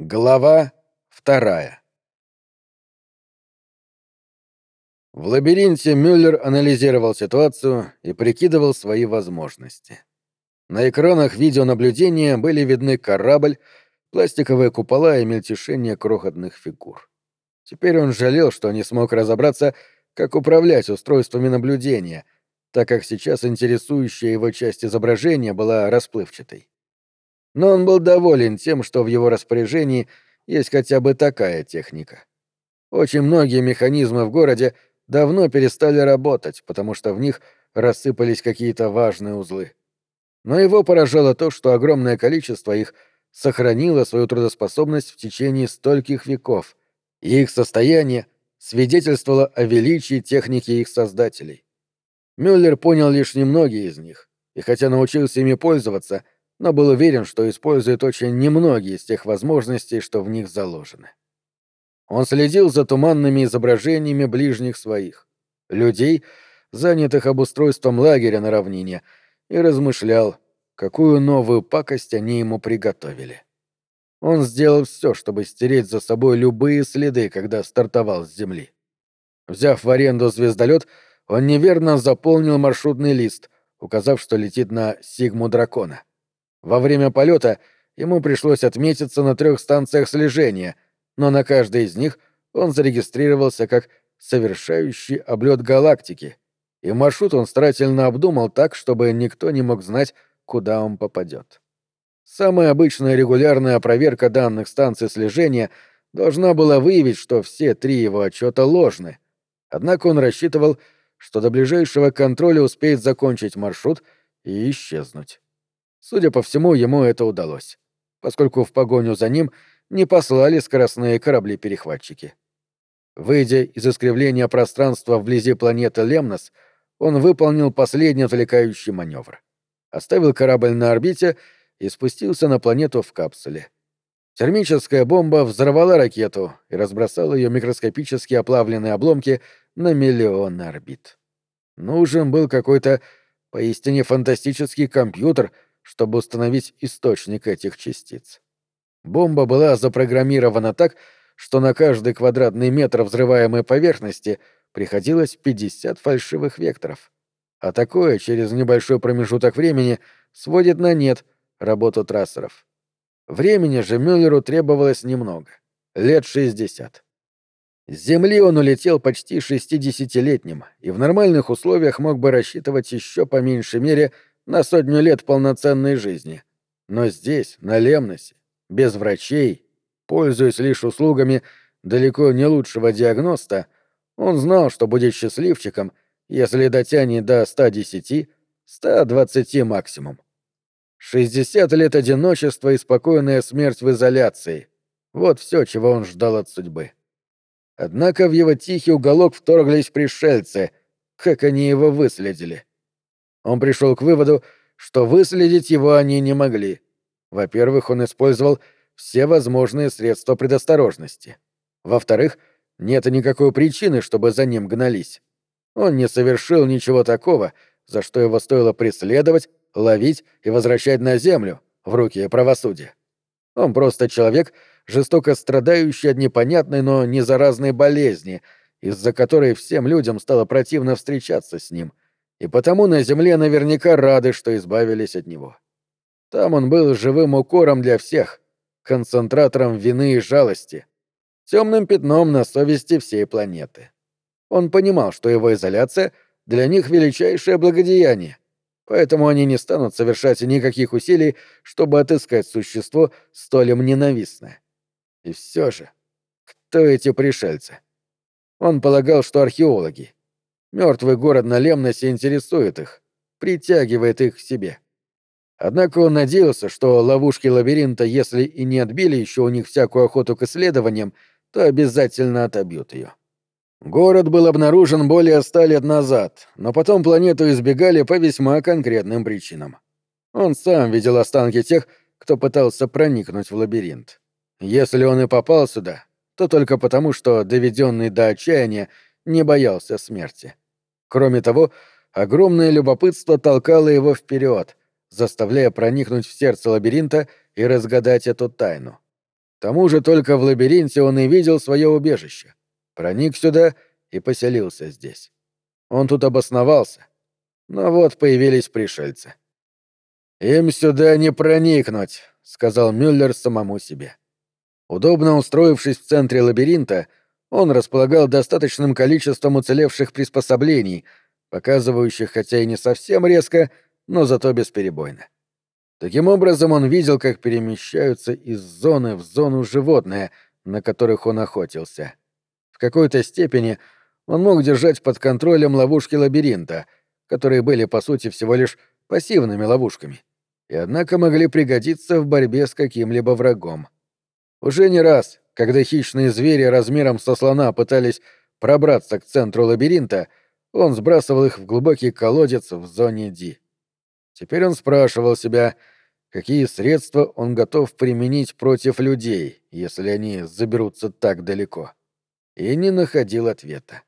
Глава вторая В лабиринте Мюллер анализировал ситуацию и прикидывал свои возможности. На экранах видеонаблюдения были видны корабль, пластиковые купола и мельтешение крохотных фигур. Теперь он жалел, что не смог разобраться, как управлять устройствами наблюдения, так как сейчас интересующая его часть изображения была расплывчатой но он был доволен тем, что в его распоряжении есть хотя бы такая техника. Очень многие механизмы в городе давно перестали работать, потому что в них рассыпались какие-то важные узлы. Но его поражало то, что огромное количество их сохранило свою трудоспособность в течение стольких веков, и их состояние свидетельствовало о величии техники их создателей. Мюллер понял лишь немногие из них, и хотя научился ими пользоваться — но был уверен, что использует очень немногие из тех возможностей, что в них заложены. Он следил за туманными изображениями ближних своих, людей, занятых обустройством лагеря на равнине, и размышлял, какую новую пакость они ему приготовили. Он сделал все, чтобы стереть за собой любые следы, когда стартовал с земли. Взяв в аренду звездолет, он неверно заполнил маршрутный лист, указав, что летит на Сигму Дракона. Во время полета ему пришлось отметиться на трех станциях слежения, но на каждой из них он зарегистрировался как совершающий облет галактики, и маршрут он старательно обдумал так, чтобы никто не мог знать, куда он попадет. Самая обычная регулярная проверка данных станций слежения должна была выявить, что все три его отчета ложны. Однако он рассчитывал, что до ближайшего контроля успеет закончить маршрут и исчезнуть. Судя по всему, ему это удалось, поскольку в погоню за ним не послали скоростные корабли-перехватчики. Выйдя из искривления пространства вблизи планеты Лемнос, он выполнил последний отвлекающий маневр. Оставил корабль на орбите и спустился на планету в капсуле. Термическая бомба взорвала ракету и разбросала ее микроскопически оплавленные обломки на миллионы орбит. Нужен был какой-то поистине фантастический компьютер — чтобы установить источник этих частиц. Бомба была запрограммирована так, что на каждый квадратный метр взрываемой поверхности приходилось 50 фальшивых векторов. А такое через небольшой промежуток времени сводит на нет работу трассеров. Времени же Мюллеру требовалось немного — лет 60. С Земли он улетел почти 60-летним и в нормальных условиях мог бы рассчитывать еще по меньшей мере — на сотню лет полноценной жизни. Но здесь, на Лемносе, без врачей, пользуясь лишь услугами далеко не лучшего диагноста, он знал, что будет счастливчиком, если дотянет до 110, 120 максимум. 60 лет одиночества и спокойная смерть в изоляции. Вот все, чего он ждал от судьбы. Однако в его тихий уголок вторглись пришельцы. Как они его выследили? Он пришел к выводу, что выследить его они не могли. Во-первых, он использовал все возможные средства предосторожности. Во-вторых, нет никакой причины, чтобы за ним гнались. Он не совершил ничего такого, за что его стоило преследовать, ловить и возвращать на землю, в руки правосудия. Он просто человек, жестоко страдающий от непонятной, но не заразной болезни, из-за которой всем людям стало противно встречаться с ним — и потому на земле наверняка рады, что избавились от него. Там он был живым укором для всех, концентратором вины и жалости, темным пятном на совести всей планеты. Он понимал, что его изоляция для них величайшее благодеяние, поэтому они не станут совершать никаких усилий, чтобы отыскать существо столь им ненавистное. И все же, кто эти пришельцы? Он полагал, что археологи — Мертвый город на Лемносе интересует их, притягивает их к себе. Однако он надеялся, что ловушки лабиринта, если и не отбили еще у них всякую охоту к исследованиям, то обязательно отобьют ее. Город был обнаружен более ста лет назад, но потом планету избегали по весьма конкретным причинам. Он сам видел останки тех, кто пытался проникнуть в лабиринт. Если он и попал сюда, то только потому, что, доведенный до отчаяния, не боялся смерти. Кроме того, огромное любопытство толкало его вперед, заставляя проникнуть в сердце лабиринта и разгадать эту тайну. К тому же только в лабиринте он и видел свое убежище. Проник сюда и поселился здесь. Он тут обосновался. Но вот появились пришельцы. «Им сюда не проникнуть», — сказал Мюллер самому себе. Удобно устроившись в центре лабиринта, он располагал достаточным количеством уцелевших приспособлений, показывающих хотя и не совсем резко, но зато бесперебойно. Таким образом, он видел, как перемещаются из зоны в зону животные, на которых он охотился. В какой-то степени он мог держать под контролем ловушки лабиринта, которые были, по сути, всего лишь пассивными ловушками, и однако могли пригодиться в борьбе с каким-либо врагом. Уже не раз, когда хищные звери размером со слона пытались пробраться к центру лабиринта, он сбрасывал их в глубокий колодец в зоне Ди. Теперь он спрашивал себя, какие средства он готов применить против людей, если они заберутся так далеко. И не находил ответа.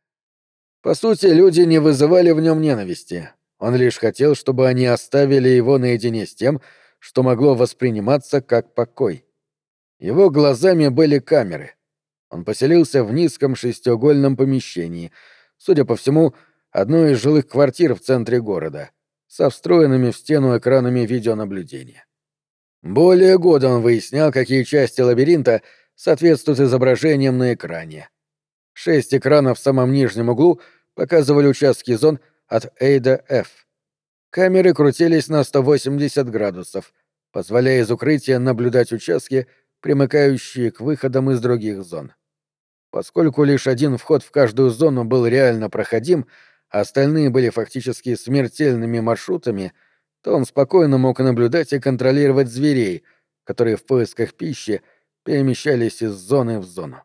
По сути, люди не вызывали в нем ненависти. Он лишь хотел, чтобы они оставили его наедине с тем, что могло восприниматься как покой. Его глазами были камеры. Он поселился в низком шестиугольном помещении, судя по всему, одной из жилых квартир в центре города — со встроенными в стену экранами видеонаблюдения. Более года он выяснял, какие части лабиринта соответствуют изображениям на экране. Шесть экранов в самом нижнем углу показывали участки зон от A до F. Камеры крутились на 180 градусов, позволяя из укрытия наблюдать участки, примыкающие к выходам из других зон. Поскольку лишь один вход в каждую зону был реально проходим, а остальные были фактически смертельными маршрутами, то он спокойно мог наблюдать и контролировать зверей, которые в поисках пищи перемещались из зоны в зону.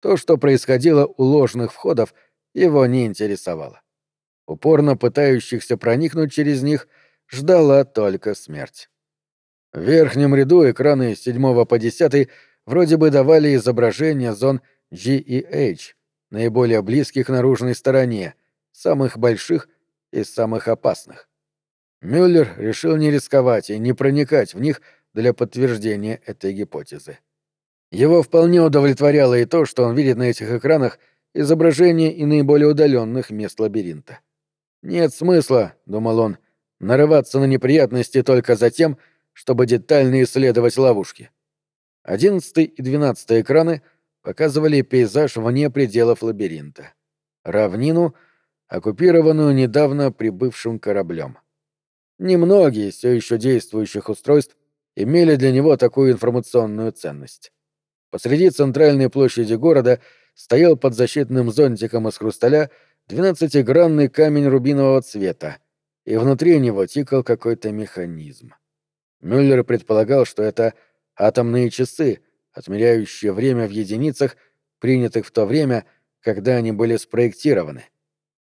То, что происходило у ложных входов, его не интересовало. Упорно пытающихся проникнуть через них ждала только смерть. В верхнем ряду экраны с 7 по 10 вроде бы давали изображения зон G и H, наиболее близких наружной стороне — самых больших и самых опасных. Мюллер решил не рисковать и не проникать в них для подтверждения этой гипотезы. Его вполне удовлетворяло и то, что он видит на этих экранах изображения и наиболее удаленных мест лабиринта. «Нет смысла», — думал он, — «нарываться на неприятности только за тем, чтобы детально исследовать ловушки». Одиннадцатый и двенадцатый экраны показывали пейзаж вне пределов лабиринта. Равнину — оккупированную недавно прибывшим кораблем. Немногие все еще действующих устройств имели для него такую информационную ценность. Посреди центральной площади города стоял под защитным зонтиком из хрусталя двенадцатигранный камень рубинового цвета, и внутри него тикал какой-то механизм. Мюллер предполагал, что это атомные часы, отмеряющие время в единицах, принятых в то время, когда они были спроектированы —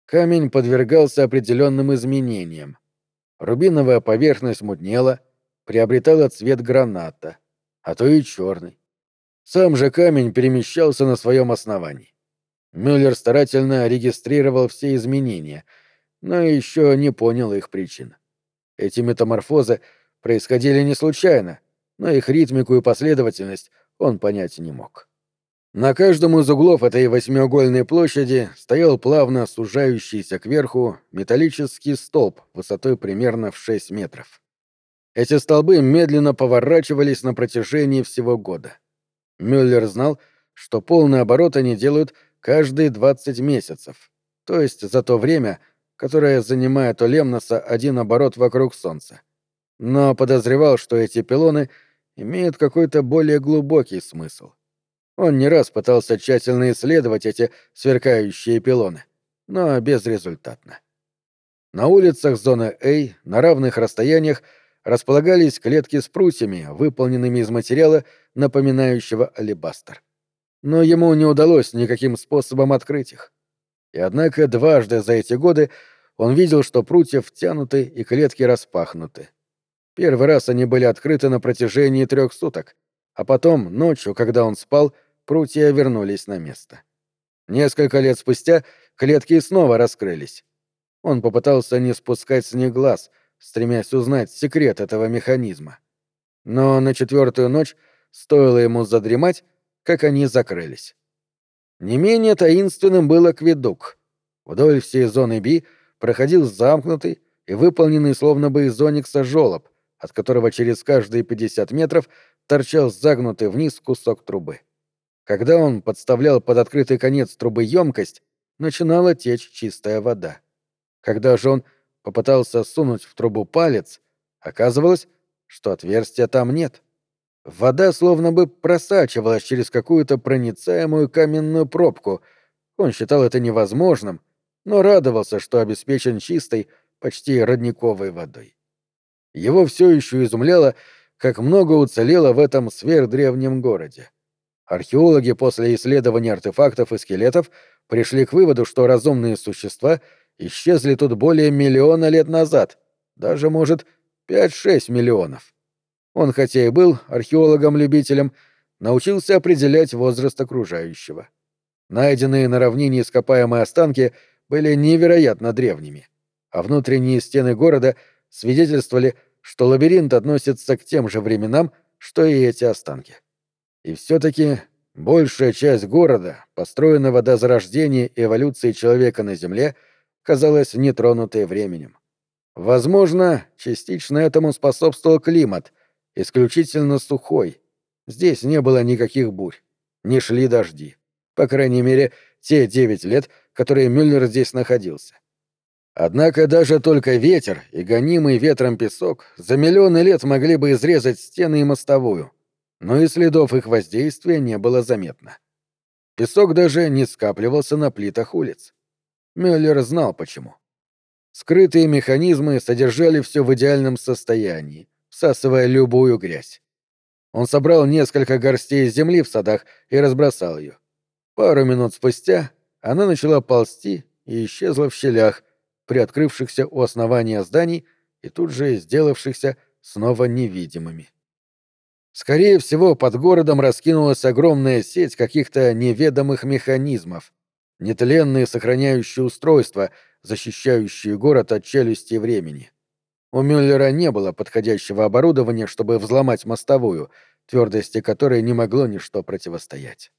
камень подвергался определенным изменениям. Рубиновая поверхность мутнела, приобретала цвет граната, а то и черный. Сам же камень перемещался на своем основании. Мюллер старательно регистрировал все изменения, но еще не понял их причин. Эти метаморфозы происходили не случайно, но их ритмику и последовательность он понять не мог. На каждом из углов этой восьмиугольной площади стоял плавно сужающийся кверху металлический столб высотой примерно в 6 метров. Эти столбы медленно поворачивались на протяжении всего года. Мюллер знал, что полный оборот они делают каждые 20 месяцев, то есть за то время, которое занимает у Лемноса один оборот вокруг Солнца. Но подозревал, что эти пилоны имеют какой-то более глубокий смысл — он не раз пытался тщательно исследовать эти сверкающие пилоны, но безрезультатно. На улицах зоны А на равных расстояниях располагались клетки с прутьями, выполненными из материала, напоминающего алебастр. Но ему не удалось никаким способом открыть их. И однако дважды за эти годы он видел, что прутья втянуты и клетки распахнуты. Первый раз они были открыты на протяжении трех суток, а потом, ночью, когда он спал, — прутья вернулись на место. Несколько лет спустя клетки снова раскрылись. Он попытался не спускать с них глаз, стремясь узнать секрет этого механизма. Но на четвертую ночь стоило ему задремать, как они закрылись. Не менее таинственным был акведук. Вдоль всей зоны Би проходил замкнутый и выполненный словно бы из оникса жёлоб, от которого через каждые 50 метров торчал загнутый вниз кусок трубы. Когда он подставлял под открытый конец трубы емкость, начинала течь чистая вода. Когда же он попытался сунуть в трубу палец, оказывалось, что отверстия там нет. Вода словно бы просачивалась через какую-то проницаемую каменную пробку. Он считал это невозможным, но радовался, что обеспечен чистой, почти родниковой водой. Его все еще изумляло, как много уцелело в этом сверхдревнем городе. Археологи после исследования артефактов и скелетов пришли к выводу, что разумные существа исчезли тут более миллиона лет назад, даже, может, 5-6 миллионов. Он, хотя и был археологом-любителем, научился определять возраст окружающего. Найденные на равнине ископаемые останки были невероятно древними, а внутренние стены города свидетельствовали, что лабиринт относится к тем же временам, что и эти останки. И все-таки большая часть города, построенного до зарождения эволюции человека на Земле, казалась нетронутой временем. Возможно, частично этому способствовал климат, исключительно сухой. Здесь не было никаких бурь, не шли дожди. По крайней мере, те девять лет, которые Мюллер здесь находился. Однако даже только ветер и гонимый ветром песок за миллионы лет могли бы изрезать стены и мостовую, но и следов их воздействия не было заметно. Песок даже не скапливался на плитах улиц. Мюллер знал почему. Скрытые механизмы содержали все в идеальном состоянии, всасывая любую грязь. Он собрал несколько горстей земли в садах и разбросал ее. Пару минут спустя она начала ползти и исчезла в щелях, приоткрывшихся у основания зданий и тут же сделавшихся снова невидимыми. Скорее всего, под городом раскинулась огромная сеть каких-то неведомых механизмов, нетленные сохраняющие устройства, защищающие город от челюсти времени. У Мюллера не было подходящего оборудования, чтобы взломать мостовую, твердости которой не могло ничто противостоять.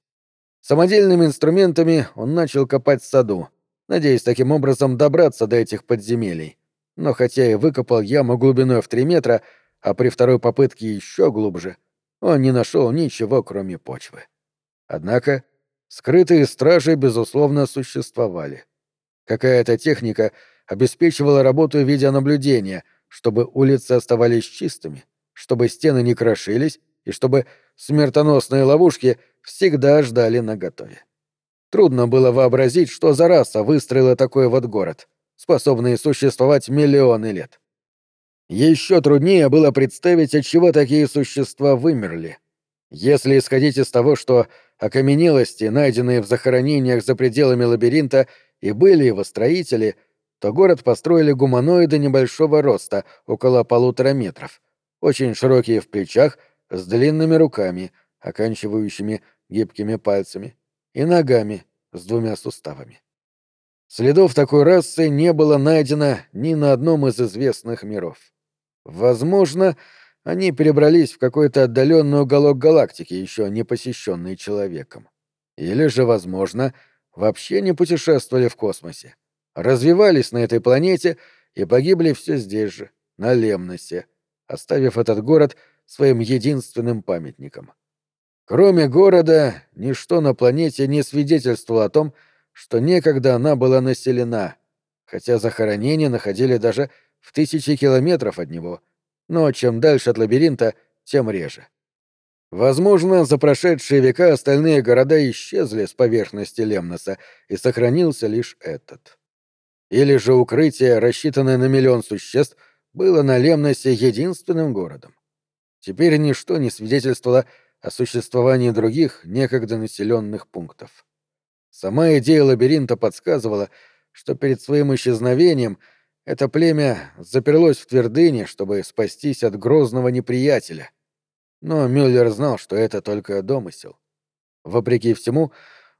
Самодельными инструментами он начал копать в саду, надеясь таким образом добраться до этих подземелий. Но хотя и выкопал яму глубиной в три метра, а при второй попытке еще глубже, он не нашел ничего, кроме почвы. Однако скрытые стражи, безусловно, существовали. Какая-то техника обеспечивала работу видеонаблюдения — чтобы улицы оставались чистыми, чтобы стены не крошились и чтобы смертоносные ловушки всегда ждали наготове. Трудно было вообразить, что за раса выстроила такой вот город, способный существовать миллионы лет. Еще труднее было представить, от чего такие существа вымерли. Если исходить из того, что окаменелости, найденные в захоронениях за пределами лабиринта, и были его строители — то город построили гуманоиды небольшого роста, около полутора метров, очень широкие в плечах, с длинными руками, оканчивающими гибкими пальцами, и ногами с двумя суставами. Следов такой расы не было найдено ни на одном из известных миров. Возможно, они перебрались в какой-то отдаленный уголок галактики, еще не посещенный человеком. Или же, возможно, вообще не путешествовали в космосе развивались на этой планете и погибли все здесь же, на Лемносе, оставив этот город своим единственным памятником. Кроме города, ничто на планете не свидетельствовало о том, что некогда она была населена, хотя захоронения находили даже в тысячи километров от него, но чем дальше от лабиринта, тем реже. Возможно, за прошедшие века остальные города исчезли с поверхности Лемноса, и сохранился лишь этот. Или же укрытие, рассчитанное на миллион существ, было на Лемносе единственным городом. Теперь ничто не свидетельствовало о существовании других, некогда населенных пунктов. Сама идея лабиринта подсказывала, что перед своим исчезновением это племя заперлось в твердыне, чтобы спастись от грозного неприятеля. Но Мюллер знал, что это только домысел. Вопреки всему,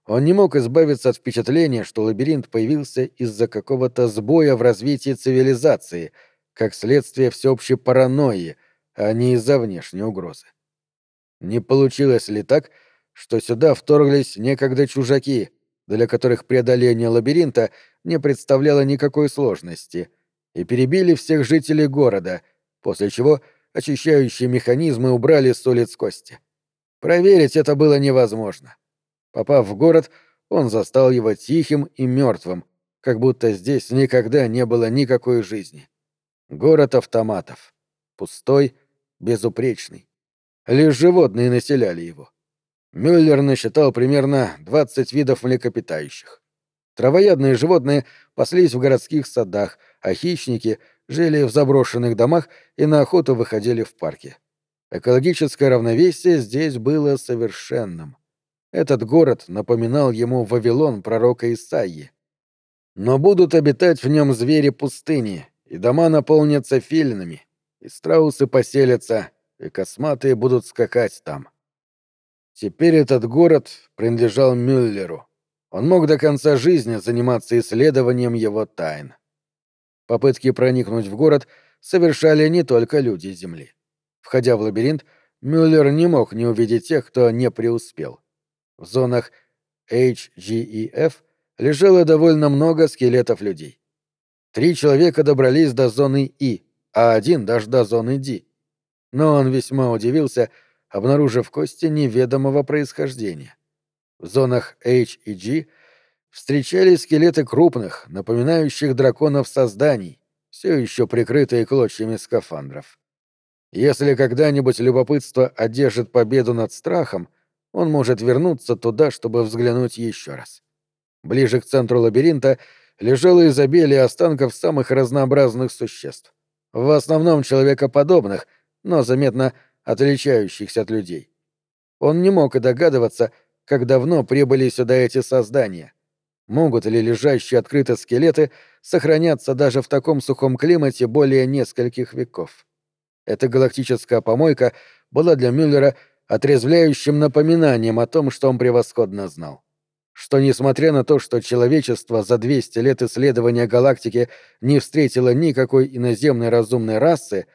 он не мог избавиться от впечатления, что лабиринт появился из-за какого-то сбоя в развитии цивилизации, как следствие всеобщей паранойи, а не из-за внешней угрозы. Не получилось ли так, что сюда вторглись некогда чужаки, для которых преодоление лабиринта не представляло никакой сложности, и перебили всех жителей города, после чего очищающие механизмы убрали с улиц кости. Проверить это было невозможно. Попав в город, он застал его тихим и мертвым, как будто здесь никогда не было никакой жизни. Город автоматов. Пустой, безупречный. Лишь животные населяли его. Мюллер насчитал примерно 20 видов млекопитающих. Травоядные животные паслись в городских садах, а хищники жили в заброшенных домах и на охоту выходили в парки. Экологическое равновесие здесь было совершенным. Этот город напоминал ему Вавилон пророка Исаии. Но будут обитать в нем звери пустыни, и дома наполнятся филинами, и страусы поселятся, и косматые будут скакать там. Теперь этот город принадлежал Мюллеру. Он мог до конца жизни заниматься исследованием его тайн. Попытки проникнуть в город совершали не только люди Земли. Входя в лабиринт, Мюллер не мог не увидеть тех, кто не преуспел. В зонах H, G и F лежало довольно много скелетов людей. Три человека добрались до зоны И, а один даже до зоны D. Но он весьма удивился, обнаружив кости неведомого происхождения. В зонах H и G встречались скелеты крупных, напоминающих драконов созданий, все еще прикрытые клочьями скафандров. Если когда-нибудь любопытство одержит победу над страхом, он может вернуться туда, чтобы взглянуть еще раз. Ближе к центру лабиринта лежало изобилие останков самых разнообразных существ. В основном человекоподобных, но заметно отличающихся от людей. Он не мог и догадываться, как давно прибыли сюда эти создания. Могут ли лежащие открыто скелеты сохраняться даже в таком сухом климате более нескольких веков? Эта галактическая помойка была для Мюллера отрезвляющим напоминанием о том, что он превосходно знал. Что, несмотря на то, что человечество за 200 лет исследования галактики не встретило никакой иноземной разумной расы,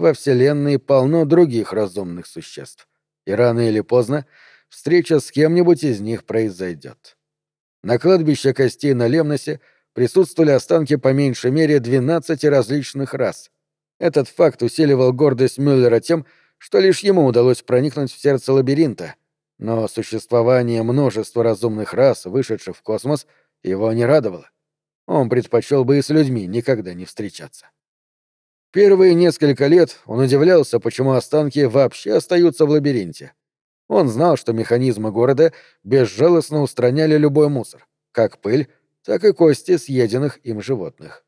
во Вселенной полно других разумных существ. И рано или поздно встреча с кем-нибудь из них произойдет. На кладбище костей на Лемносе присутствовали останки по меньшей мере 12 различных рас. Этот факт усиливал гордость Мюллера тем, что лишь ему удалось проникнуть в сердце лабиринта, но существование множества разумных рас, вышедших в космос, его не радовало. Он предпочел бы и с людьми никогда не встречаться. Первые несколько лет он удивлялся, почему останки вообще остаются в лабиринте. Он знал, что механизмы города безжалостно устраняли любой мусор, как пыль, так и кости съеденных им животных.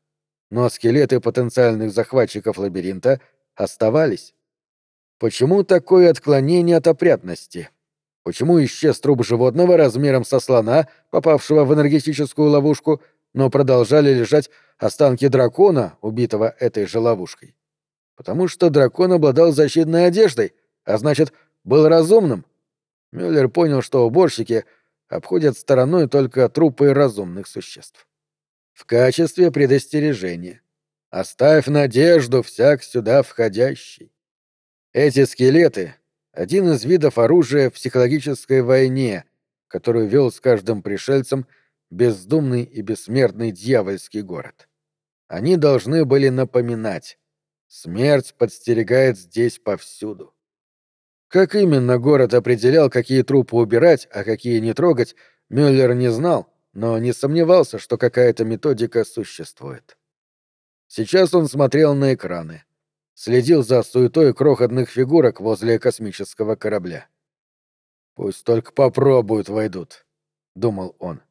Но скелеты потенциальных захватчиков лабиринта оставались. Почему такое отклонение от опрятности? Почему исчез труп животного размером со слона, попавшего в энергетическую ловушку, но продолжали лежать останки дракона, убитого этой же ловушкой. Потому что дракон обладал защитной одеждой, а значит, был разумным. Мюллер понял, что уборщики обходят стороной только трупы разумных существ. В качестве предостережения. Оставь надежду всяк сюда входящий. Эти скелеты — один из видов оружия в психологической войне, которую вел с каждым пришельцем бездумный и бессмертный дьявольский город. Они должны были напоминать. Смерть подстерегает здесь повсюду. Как именно город определял, какие трупы убирать, а какие не трогать, Мюллер не знал, но не сомневался, что какая-то методика существует. Сейчас он смотрел на экраны. Следил за суетой крохотных фигурок возле космического корабля. «Пусть только попробуют войдут», — думал он.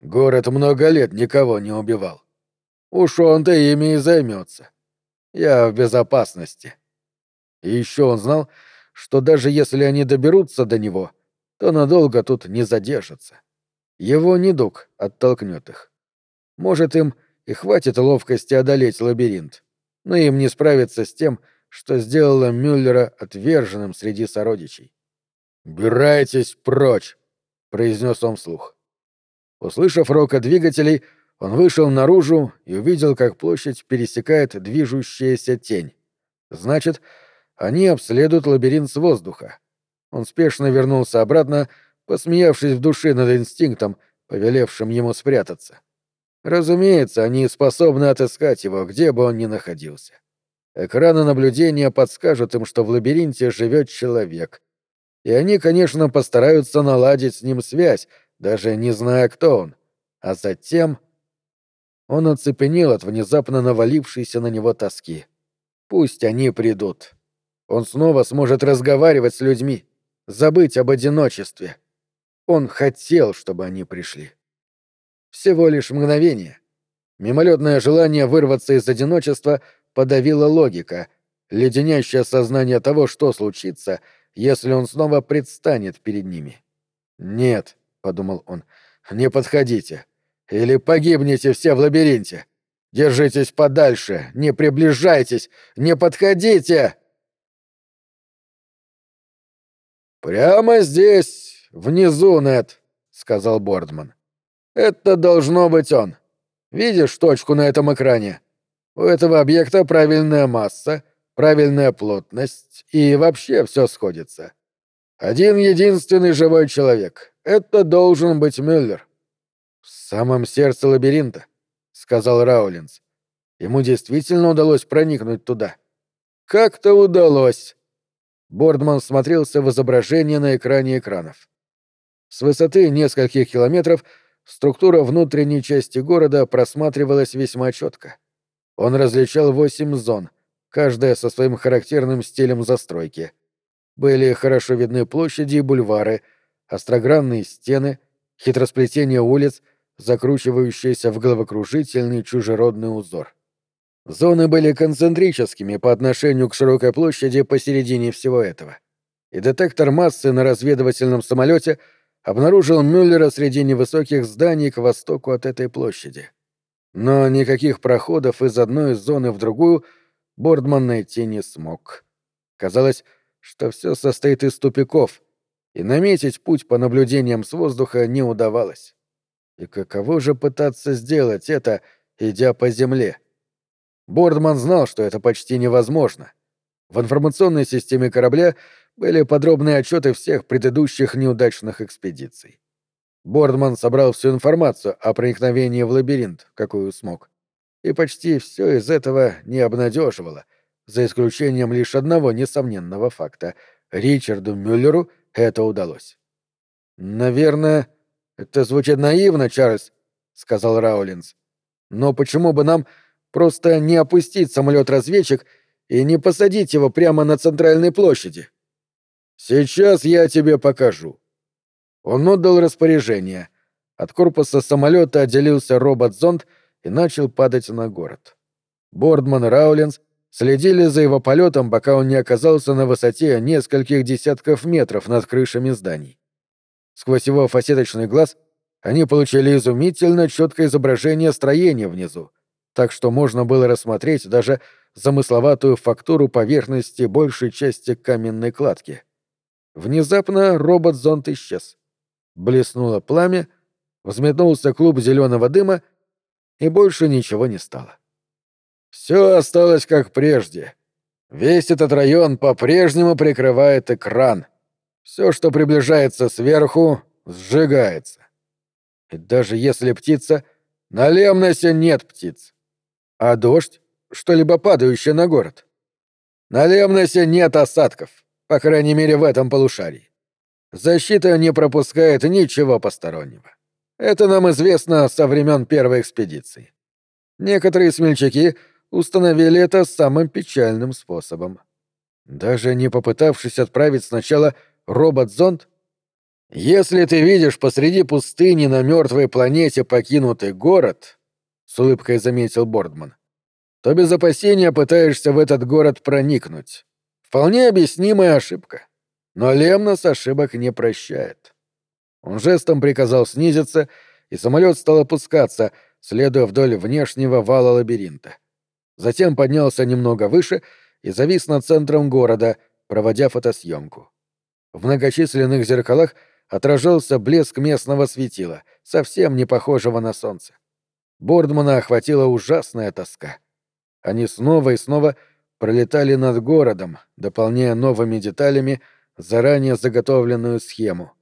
«Город много лет никого не убивал. Уж он-то ими и займется. Я в безопасности. И еще он знал, что даже если они доберутся до него, то надолго тут не задержатся. Его недуг оттолкнет их. Может, им и хватит ловкости одолеть лабиринт, но им не справиться с тем, что сделало Мюллера отверженным среди сородичей. «Бирайтесь прочь!» — произнес он вслух. Услышав рока двигателей, он вышел наружу и увидел, как площадь пересекает движущаяся тень. Значит, они обследуют лабиринт с воздуха. Он спешно вернулся обратно, посмеявшись в душе над инстинктом, повелевшим ему спрятаться. Разумеется, они способны отыскать его, где бы он ни находился. Экраны наблюдения подскажут им, что в лабиринте живет человек. И они, конечно, постараются наладить с ним связь, даже не зная, кто он. А затем... Он оцепенел от внезапно навалившейся на него тоски. Пусть они придут. Он снова сможет разговаривать с людьми, забыть об одиночестве. Он хотел, чтобы они пришли. Всего лишь мгновение. Мимолетное желание вырваться из одиночества подавила логика, леденящее сознание того, что случится, если он снова предстанет перед ними. «Нет», — подумал он, — «не подходите. Или погибнете все в лабиринте. Держитесь подальше, не приближайтесь, не подходите!» «Прямо здесь, внизу, Нет, сказал Бордман. «Это должно быть он. Видишь точку на этом экране? У этого объекта правильная масса, правильная плотность, и вообще все сходится. Один единственный живой человек. Это должен быть Мюллер. В самом сердце лабиринта, сказал Раулинс. Ему действительно удалось проникнуть туда. Как-то удалось. Бордман смотрелся в изображение на экране экранов. С высоты нескольких километров структура внутренней части города просматривалась весьма четко. Он различал восемь зон, каждая со своим характерным стилем застройки. Были хорошо видны площади и бульвары, острогранные стены, хитросплетение улиц, закручивающиеся в головокружительный чужеродный узор. Зоны были концентрическими по отношению к широкой площади посередине всего этого. И детектор массы на разведывательном самолете обнаружил Мюллера среди невысоких зданий к востоку от этой площади. Но никаких проходов из одной зоны в другую Бордман найти не смог. Казалось, что все состоит из тупиков, и наметить путь по наблюдениям с воздуха не удавалось. И каково же пытаться сделать это, идя по земле? — Бордман знал, что это почти невозможно. В информационной системе корабля были подробные отчеты всех предыдущих неудачных экспедиций. Бордман собрал всю информацию о проникновении в лабиринт, какую смог. И почти все из этого не обнадеживало, за исключением лишь одного несомненного факта. Ричарду Мюллеру это удалось. «Наверное, это звучит наивно, Чарльз», — сказал Раулинс. «Но почему бы нам Просто не опустить самолет-разведчик и не посадить его прямо на центральной площади. Сейчас я тебе покажу. Он отдал распоряжение. От корпуса самолета отделился робот-зонд и начал падать на город. Бордман Раулинс следили за его полетом, пока он не оказался на высоте нескольких десятков метров над крышами зданий. Сквозь его фасеточный глаз они получили изумительно четкое изображение строения внизу, так что можно было рассмотреть даже замысловатую фактуру поверхности большей части каменной кладки. Внезапно робот-зонт исчез. Блеснуло пламя, взметнулся клуб зеленого дыма, и больше ничего не стало. Все осталось как прежде. Весь этот район по-прежнему прикрывает экран. Все, что приближается сверху, сжигается. И даже если птица... На Лемносе нет птиц. А дождь? Что-либо падающее на город? На Лемносе нет осадков, по крайней мере в этом полушарии. Защита не пропускает ничего постороннего. Это нам известно со времен первой экспедиции. Некоторые смельчаки установили это самым печальным способом. Даже не попытавшись отправить сначала робот-зонд? Если ты видишь посреди пустыни на мертвой планете покинутый город, с улыбкой заметил Бордман, то без опасения пытаешься в этот город проникнуть. Вполне объяснимая ошибка. Но Лемнос ошибок не прощает. Он жестом приказал снизиться, и самолет стал опускаться, следуя вдоль внешнего вала лабиринта. Затем поднялся немного выше и завис над центром города, проводя фотосъемку. В многочисленных зеркалах отражался блеск местного светила, совсем не похожего на солнце. Бордмана охватила ужасная тоска. Они снова и снова пролетали над городом, дополняя новыми деталями заранее заготовленную схему.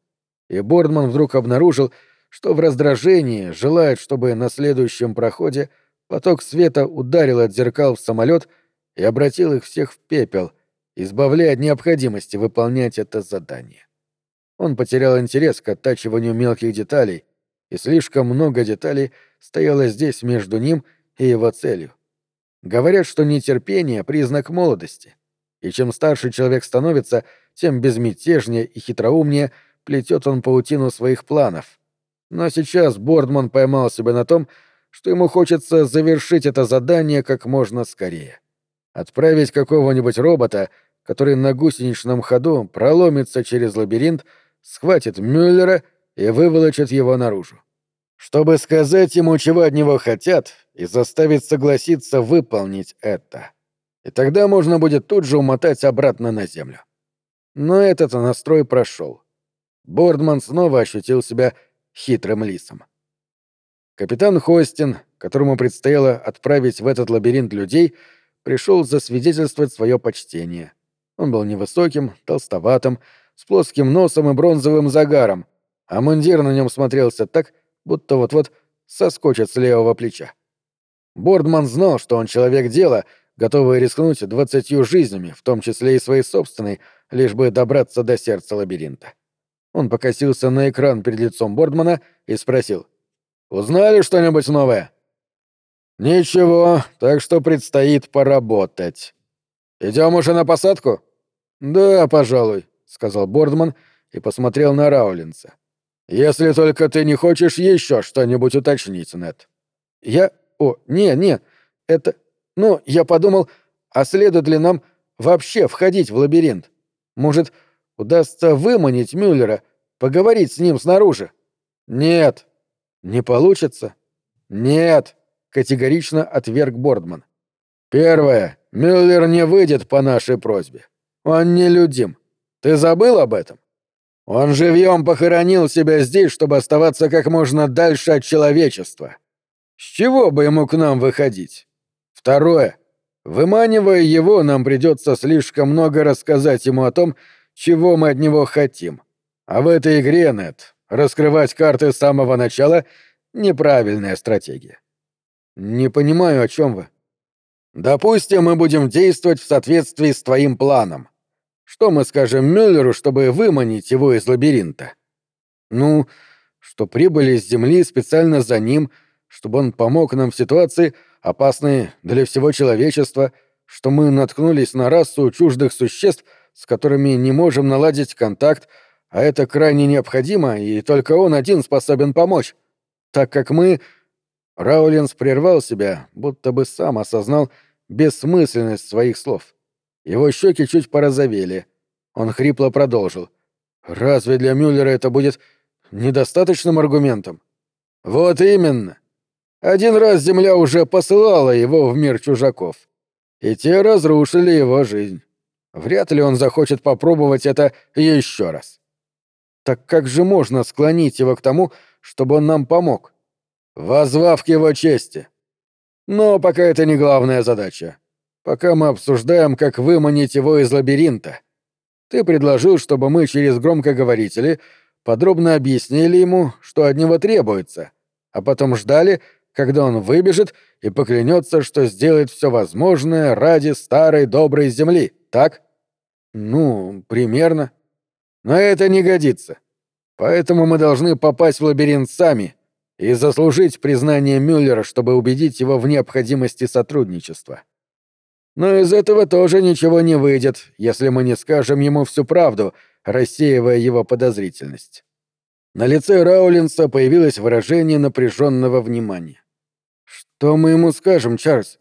И Бордман вдруг обнаружил, что в раздражении желает, чтобы на следующем проходе поток света ударил от зеркал в самолет и обратил их всех в пепел, избавляя от необходимости выполнять это задание. Он потерял интерес к оттачиванию мелких деталей, и слишком много деталей стояло здесь между ним и его целью. Говорят, что нетерпение — признак молодости, и чем старше человек становится, тем безмятежнее и хитроумнее плетет он паутину своих планов. Но сейчас Бордман поймал себя на том, что ему хочется завершить это задание как можно скорее. Отправить какого-нибудь робота, который на гусеничном ходу проломится через лабиринт, схватит Мюллера и выволочит его наружу. Чтобы сказать ему, чего от него хотят, и заставить согласиться выполнить это. И тогда можно будет тут же умотать обратно на землю. Но этот настрой прошел. Бордман снова ощутил себя хитрым лисом. Капитан Хостин, которому предстояло отправить в этот лабиринт людей, пришел засвидетельствовать свое почтение. Он был невысоким, толстоватым, с плоским носом и бронзовым загаром, а мундир на нем смотрелся так, будто вот-вот соскочит с левого плеча. Бордман знал, что он человек дела, готовый рискнуть двадцатью жизнями, в том числе и своей собственной, лишь бы добраться до сердца лабиринта. Он покосился на экран перед лицом Бордмана и спросил — Узнали что-нибудь новое? Ничего, так что предстоит поработать. Идем уже на посадку? Да, пожалуй, сказал Бордман и посмотрел на Раулинса. Если только ты не хочешь еще что-нибудь уточнить, Нет. Я... О, не, не, это... Ну, я подумал, а следует ли нам вообще входить в лабиринт? Может, удастся выманить Мюллера, поговорить с ним снаружи? Нет, «Не получится?» «Нет», — категорично отверг Бордман. «Первое. Мюллер не выйдет по нашей просьбе. Он нелюдим. Ты забыл об этом? Он живьем похоронил себя здесь, чтобы оставаться как можно дальше от человечества. С чего бы ему к нам выходить? Второе. Выманивая его, нам придется слишком много рассказать ему о том, чего мы от него хотим. А в этой игре, Нет, Раскрывать карты с самого начала — неправильная стратегия. Не понимаю, о чем вы. Допустим, мы будем действовать в соответствии с твоим планом. Что мы скажем Мюллеру, чтобы выманить его из лабиринта? Ну, что прибыли с Земли специально за ним, чтобы он помог нам в ситуации, опасной для всего человечества, что мы наткнулись на расу чуждых существ, с которыми не можем наладить контакт, а это крайне необходимо, и только он один способен помочь. Так как мы...» Раулинс прервал себя, будто бы сам осознал бессмысленность своих слов. Его щеки чуть порозовели. Он хрипло продолжил. «Разве для Мюллера это будет недостаточным аргументом?» «Вот именно. Один раз Земля уже посылала его в мир чужаков. И те разрушили его жизнь. Вряд ли он захочет попробовать это еще раз. Так как же можно склонить его к тому, чтобы он нам помог? Возвав к его чести. Но пока это не главная задача. Пока мы обсуждаем, как выманить его из лабиринта. Ты предложил, чтобы мы через громкоговорители подробно объяснили ему, что от него требуется, а потом ждали, когда он выбежит и поклянется, что сделает все возможное ради старой доброй земли, так? Ну, примерно. Но это не годится. Поэтому мы должны попасть в лабиринт сами и заслужить признание Мюллера, чтобы убедить его в необходимости сотрудничества. Но из этого тоже ничего не выйдет, если мы не скажем ему всю правду, рассеивая его подозрительность. На лице Раулинса появилось выражение напряженного внимания. «Что мы ему скажем, Чарльз?»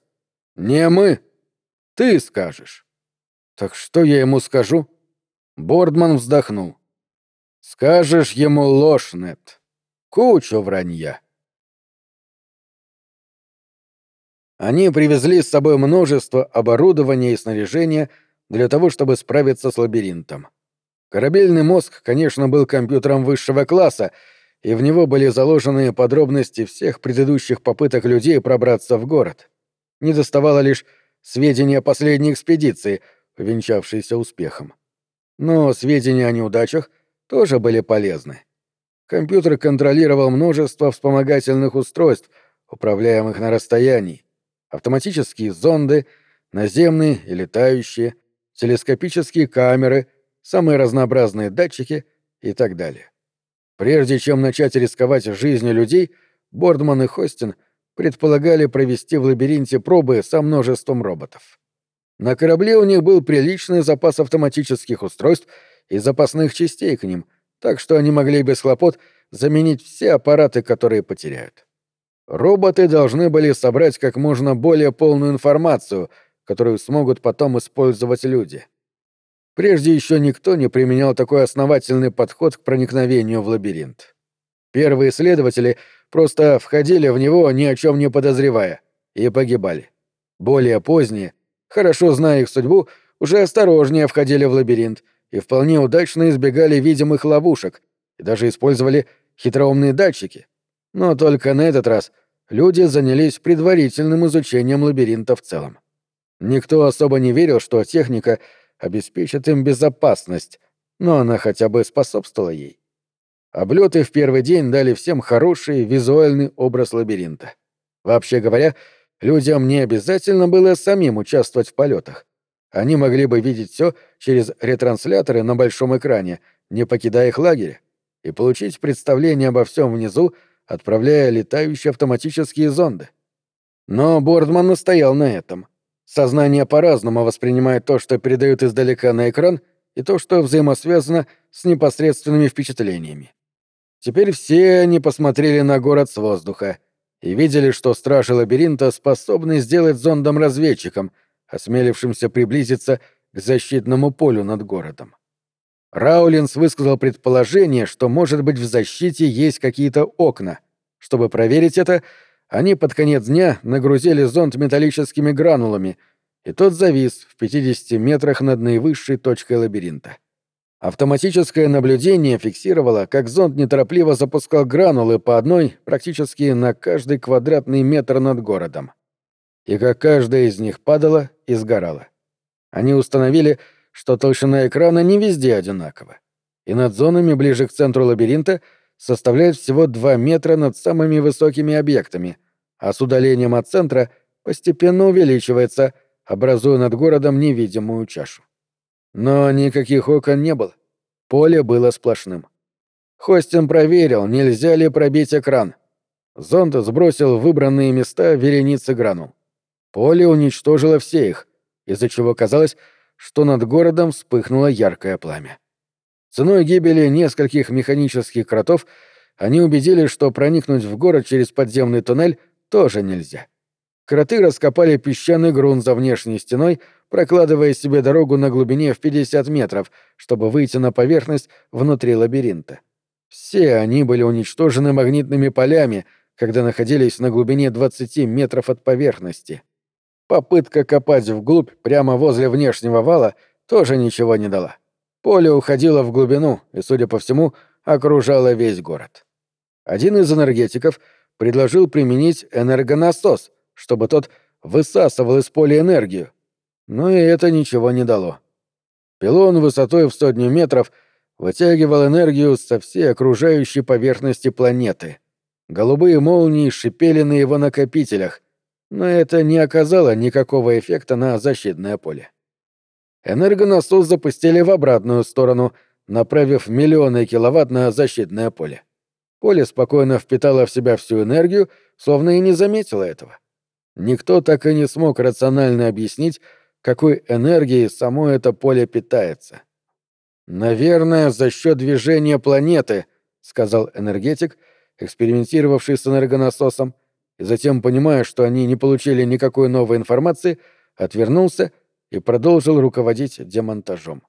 «Не мы. Ты скажешь». «Так что я ему скажу?» Бордман вздохнул. «Скажешь ему ложь, Нет. Кучу вранья». Они привезли с собой множество оборудования и снаряжения для того, чтобы справиться с лабиринтом. Корабельный мозг, конечно, был компьютером высшего класса, и в него были заложены подробности всех предыдущих попыток людей пробраться в город. Не доставало лишь сведения последней экспедиции, увенчавшейся успехом. Но сведения о неудачах тоже были полезны. Компьютер контролировал множество вспомогательных устройств, управляемых на расстоянии, автоматические зонды, наземные и летающие, телескопические камеры, самые разнообразные датчики и так далее. Прежде чем начать рисковать жизнью людей, Бордман и Хостин предполагали провести в лабиринте пробы со множеством роботов. На корабле у них был приличный запас автоматических устройств и запасных частей к ним, так что они могли без хлопот заменить все аппараты, которые потеряют. Роботы должны были собрать как можно более полную информацию, которую смогут потом использовать люди. Прежде еще никто не применял такой основательный подход к проникновению в лабиринт. Первые исследователи просто входили в него, ни о чем не подозревая, и погибали. Более поздние, хорошо зная их судьбу, уже осторожнее входили в лабиринт и вполне удачно избегали видимых ловушек и даже использовали хитроумные датчики, но только на этот раз люди занялись предварительным изучением лабиринта в целом. Никто особо не верил, что техника обеспечит им безопасность, но она хотя бы способствовала ей. Облеты в первый день дали всем хороший визуальный образ лабиринта. Вообще говоря, людям не обязательно было самим участвовать в полетах. Они могли бы видеть все через ретрансляторы на большом экране, не покидая их лагеря, и получить представление обо всем внизу отправляя летающие автоматические зонды. Но Бордман настоял на этом. Сознание по-разному воспринимает то, что передают издалека на экран, и то, что взаимосвязано с непосредственными впечатлениями. Теперь все они посмотрели на город с воздуха и видели, что стражи лабиринта способны сделать зондом-разведчиком, осмелившимся приблизиться к защитному полю над городом. Раулинс высказал предположение, что, может быть, в защите есть какие-то окна. Чтобы проверить это, они под конец дня нагрузили зонд металлическими гранулами, и тот завис в 50 метрах над наивысшей точкой лабиринта. Автоматическое наблюдение фиксировало, как зонд неторопливо запускал гранулы по одной практически на каждый квадратный метр над городом. И как каждая из них падала и сгорала. Они установили, что толщина экрана не везде одинакова, и над зонами ближе к центру лабиринта составляет всего 2 метра над самыми высокими объектами, а с удалением от центра постепенно увеличивается, образуя над городом невидимую чашу. Но никаких окон не было. Поле было сплошным. Хостин проверил, нельзя ли пробить экран. Зонд сбросил в выбранные места вереницы гранул. Поле уничтожило все их, из-за чего казалось, что над городом вспыхнуло яркое пламя. Ценой гибели нескольких механических кротов они убедились, что проникнуть в город через подземный туннель тоже нельзя. Кроты раскопали песчаный грунт за внешней стеной, прокладывая себе дорогу на глубине в 50 метров, чтобы выйти на поверхность внутри лабиринта. Все они были уничтожены магнитными полями, когда находились на глубине 20 метров от поверхности. Попытка копать вглубь прямо возле внешнего вала тоже ничего не дала. Поле уходило в глубину и, судя по всему, окружало весь город. Один из энергетиков предложил применить энергонасос, чтобы тот высасывал из поля энергию. Но и это ничего не дало. Пилон высотой в сотню метров вытягивал энергию со всей окружающей поверхности планеты. Голубые молнии шипели на его накопителях, но это не оказало никакого эффекта на защитное поле. Энергонасос запустили в обратную сторону, направив миллионы киловатт на защитное поле. Поле спокойно впитало в себя всю энергию, словно и не заметило этого. Никто так и не смог рационально объяснить, какой энергией само это поле питается. «Наверное, за счет движения планеты», — сказал энергетик, экспериментировавший с энергонасосом, — и затем, понимая, что они не получили никакой новой информации, отвернулся и продолжил руководить демонтажом.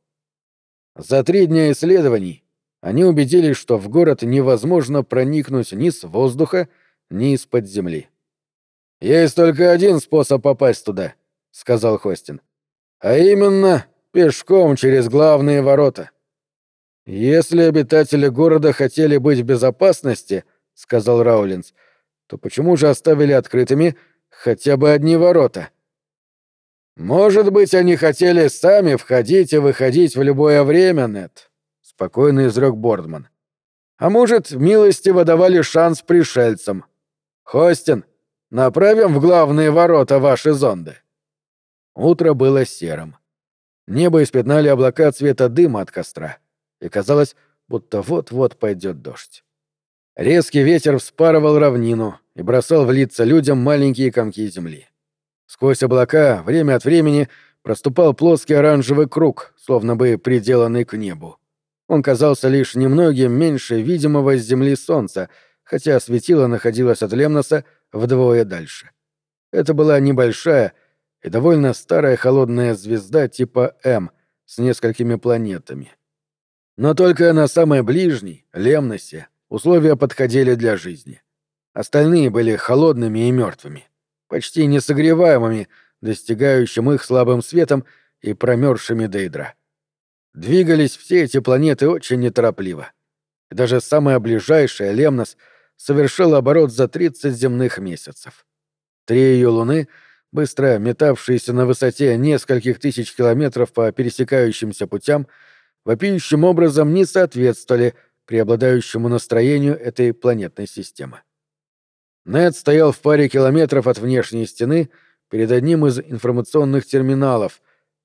За три дня исследований они убедились, что в город невозможно проникнуть ни с воздуха, ни из-под земли. «Есть только один способ попасть туда», — сказал Хостин. «А именно пешком через главные ворота». «Если обитатели города хотели быть в безопасности», — сказал Раулинс, — то почему же оставили открытыми хотя бы одни ворота? «Может быть, они хотели сами входить и выходить в любое время, Нет», — спокойно изрек Бордман. «А может, милостиво давали шанс пришельцам. Хостин, направим в главные ворота ваши зонды». Утро было серым. Небо испятнали облака цвета дыма от костра, и казалось, будто вот-вот пойдет дождь. Резкий ветер вспарывал равнину и бросал в лица людям маленькие комки земли. Сквозь облака время от времени проступал плоский оранжевый круг, словно бы приделанный к небу. Он казался лишь немногим меньше видимого с земли солнца, хотя светило находилось от Лемноса вдвое дальше. Это была небольшая и довольно старая холодная звезда типа М с несколькими планетами. Но только на самой ближней, Лемносе, условия подходили для жизни. Остальные были холодными и мертвыми почти несогреваемыми, достигающим их слабым светом и промерзшими до ядра. Двигались все эти планеты очень неторопливо. И даже самая ближайшая, Лемнос, совершила оборот за 30 земных месяцев. Три ее луны, быстро метавшиеся на высоте нескольких тысяч километров по пересекающимся путям, вопиющим образом не соответствовали преобладающему настроению этой планетной системы. Нед стоял в паре километров от внешней стены перед одним из информационных терминалов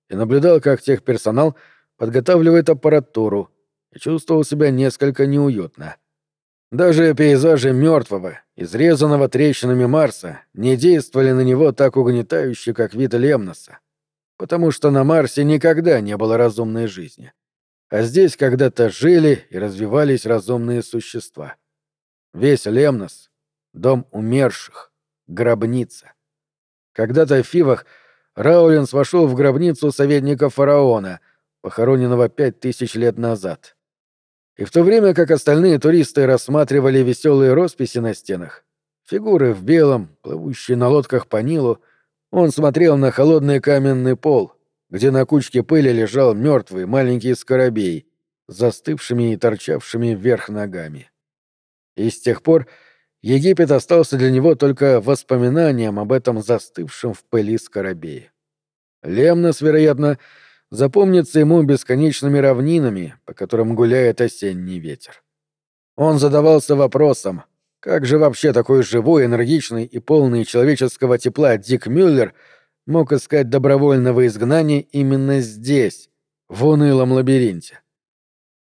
и наблюдал, как техперсонал подготавливает аппаратуру, и чувствовал себя несколько неуютно. Даже пейзажи мертвого, изрезанного трещинами Марса, не действовали на него так угнетающе, как вид Лемноса, потому что на Марсе никогда не было разумной жизни. А здесь когда-то жили и развивались разумные существа. Весь Лемнос, дом умерших, гробница. Когда-то в Фивах Раулинс вошел в гробницу советника фараона, похороненного пять тысяч лет назад. И в то время как остальные туристы рассматривали веселые росписи на стенах, фигуры в белом, плывущие на лодках по Нилу, он смотрел на холодный каменный пол, где на кучке пыли лежал мертвый маленький скоробей, застывшими и торчавшими вверх ногами. И с тех пор Египет остался для него только воспоминанием об этом застывшем в пыли скоробее. Лемнос, вероятно, запомнится ему бесконечными равнинами, по которым гуляет осенний ветер. Он задавался вопросом, как же вообще такой живой, энергичный и полный человеческого тепла Дик Мюллер мог искать добровольного изгнания именно здесь, в унылом лабиринте?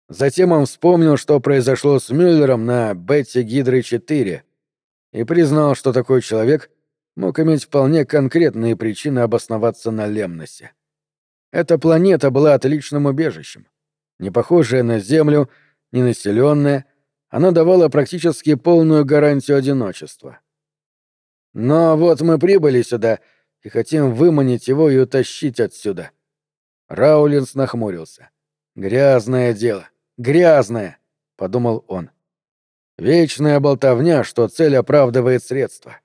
Затем он вспомнил, что произошло с Мюллером на Бетти Гидры-4, и признал, что такой человек мог иметь вполне конкретные причины обосноваться на Лемносе. Эта планета была отличным убежищем. Не похожая на Землю, не населенная, она давала практически полную гарантию одиночества. Но вот мы прибыли сюда и хотим выманить его и утащить отсюда. Раулинс нахмурился. Грязное дело. Грязная, подумал он. Вечная болтовня, что цель оправдывает средства.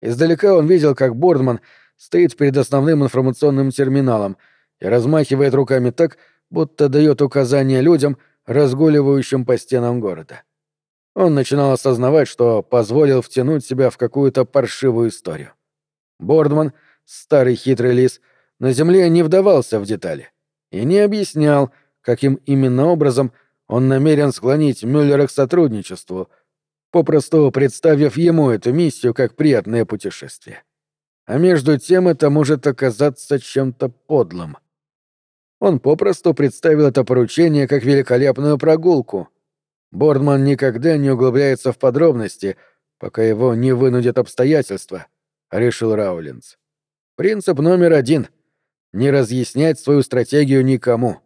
Издалека он видел, как Бордман стоит перед основным информационным терминалом и размахивает руками так, будто дает указания людям, разгуливающим по стенам города. Он начинал осознавать, что позволил втянуть себя в какую-то паршивую историю. Бордман, старый хитрый лис, на земле не вдавался в детали и не объяснял, каким именно образом он намерен склонить Мюллера к сотрудничеству, попросту представив ему эту миссию как приятное путешествие. А между тем это может оказаться чем-то подлым. Он попросту представил это поручение как великолепную прогулку. Бордман никогда не углубляется в подробности, пока его не вынудят обстоятельства, — решил Раулинс. Принцип номер один — не разъяснять свою стратегию никому.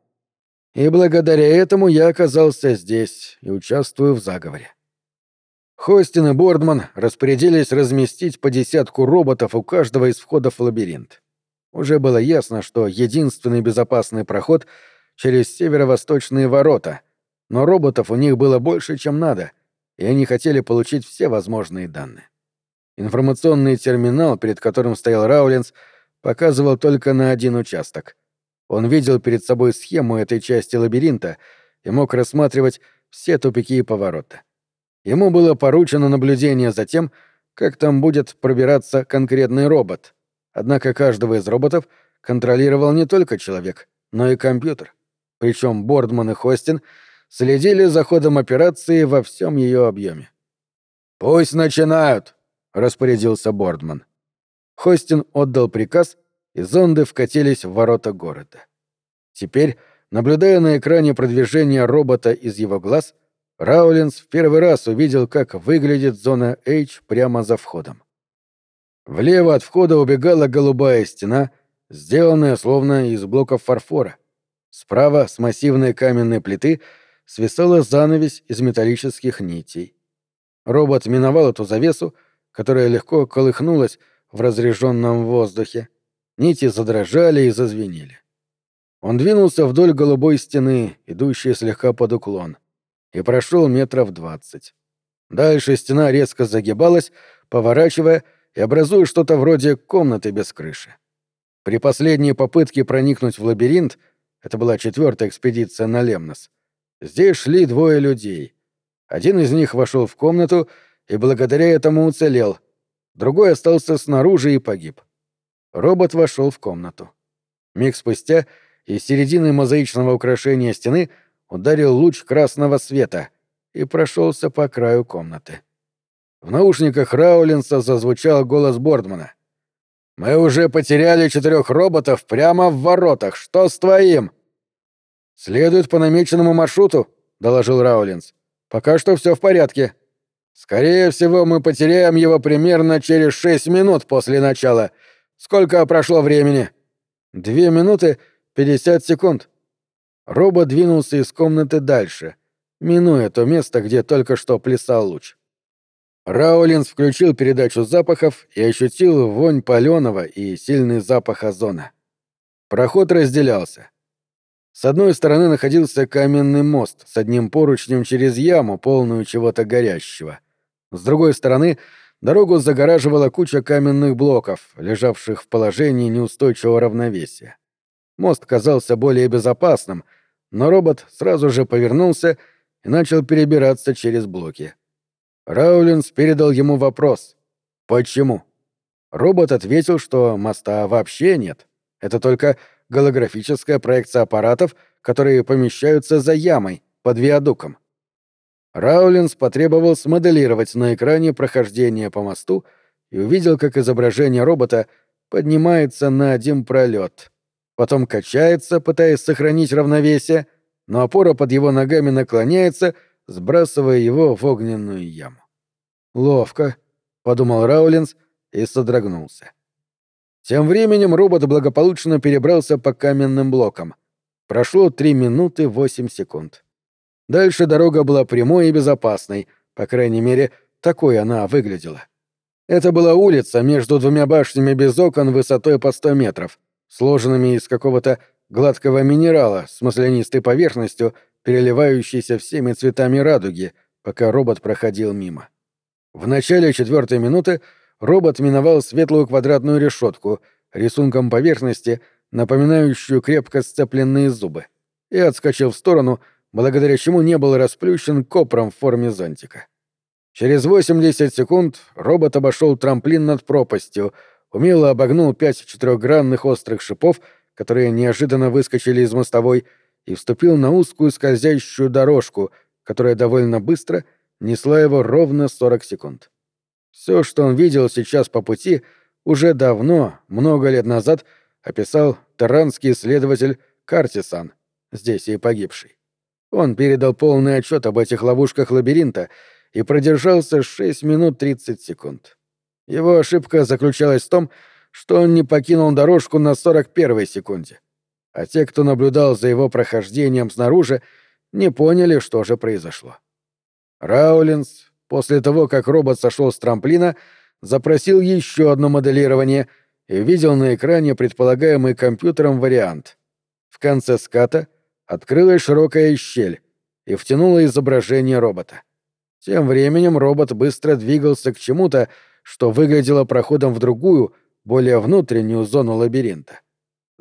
И благодаря этому я оказался здесь и участвую в заговоре. Хостин и Бордман распорядились разместить по десятку роботов у каждого из входов в лабиринт. Уже было ясно, что единственный безопасный проход через северо-восточные ворота, но роботов у них было больше, чем надо, и они хотели получить все возможные данные. Информационный терминал, перед которым стоял Раулинс, показывал только на один участок — он видел перед собой схему этой части лабиринта и мог рассматривать все тупики и повороты. Ему было поручено наблюдение за тем, как там будет пробираться конкретный робот. Однако каждого из роботов, контролировал не только человек, но и компьютер. Причем Бордман и Хостин следили за ходом операции во всем ее объеме. «Пусть начинают!» — распорядился Бордман. Хостин отдал приказ, и зонды вкатились в ворота города. Теперь, наблюдая на экране продвижение робота из его глаз, Раулинс в первый раз увидел, как выглядит зона H прямо за входом. Влево от входа убегала голубая стена, сделанная словно из блоков фарфора. Справа, с массивной каменной плиты, свисала занавесь из металлических нитей. Робот миновал эту завесу, которая легко колыхнулась в разреженном воздухе. Нити задрожали и зазвенели. Он двинулся вдоль голубой стены, идущей слегка под уклон, и прошел метров двадцать. Дальше стена резко загибалась, поворачивая и образуя что-то вроде комнаты без крыши. При последней попытке проникнуть в лабиринт, это была четвертая экспедиция на Лемнос, здесь шли двое людей. Один из них вошел в комнату и благодаря этому уцелел, другой остался снаружи и погиб. Робот вошел в комнату. Миг спустя из середины мозаичного украшения стены ударил луч красного света и прошелся по краю комнаты. В наушниках Раулинса зазвучал голос Бордмана. «Мы уже потеряли четырех роботов прямо в воротах. Что с твоим?» «Следует по намеченному маршруту», — доложил Раулинс. «Пока что все в порядке. Скорее всего, мы потеряем его примерно через шесть минут после начала. Сколько прошло времени?» «Две минуты пятьдесят секунд». Робот двинулся из комнаты дальше, минуя то место, где только что плясал луч. Раулинс включил передачу запахов и ощутил вонь паленого и сильный запах озона. Проход разделялся. С одной стороны находился каменный мост с одним поручнем через яму, полную чего-то горящего. С другой стороны дорогу загораживала куча каменных блоков, лежавших в положении неустойчивого равновесия. Мост казался более безопасным, но робот сразу же повернулся и начал перебираться через блоки. Раулинс передал ему вопрос. «Почему?» Робот ответил, что моста вообще нет. Это только голографическая проекция аппаратов, которые помещаются за ямой, под виадуком. Раулинс потребовал смоделировать на экране прохождение по мосту и увидел, как изображение робота поднимается на один пролет, потом качается, пытаясь сохранить равновесие, но опора под его ногами наклоняется — сбрасывая его в огненную яму. «Ловко», — подумал Раулинс и содрогнулся. Тем временем робот благополучно перебрался по каменным блокам. Прошло три минуты восемь секунд. Дальше дорога была прямой и безопасной, по крайней мере, такой она выглядела. Это была улица между двумя башнями без окон высотой по сто метров, сложенными из какого-то гладкого минерала с маслянистой поверхностью переливающийся всеми цветами радуги, пока робот проходил мимо. В начале четвертой минуты робот миновал светлую квадратную решетку, рисунком поверхности, напоминающую крепко сцепленные зубы, и отскочил в сторону, благодаря чему не был расплющен копром в форме зонтика. Через 80 секунд робот обошел трамплин над пропастью, умело обогнул пять четырехгранных острых шипов, которые неожиданно выскочили из мостовой, и вступил на узкую скользящую дорожку, которая довольно быстро несла его ровно 40 секунд. Все, что он видел сейчас по пути, уже давно, много лет назад, описал таранский исследователь Картисан, здесь и погибший. Он передал полный отчет об этих ловушках лабиринта и продержался 6 минут 30 секунд. Его ошибка заключалась в том, что он не покинул дорожку на 41 секунде а те, кто наблюдал за его прохождением снаружи, не поняли, что же произошло. Раулинс, после того, как робот сошел с трамплина, запросил еще одно моделирование и видел на экране предполагаемый компьютером вариант. В конце ската открылась широкая щель и втянула изображение робота. Тем временем робот быстро двигался к чему-то, что выглядело проходом в другую, более внутреннюю зону лабиринта.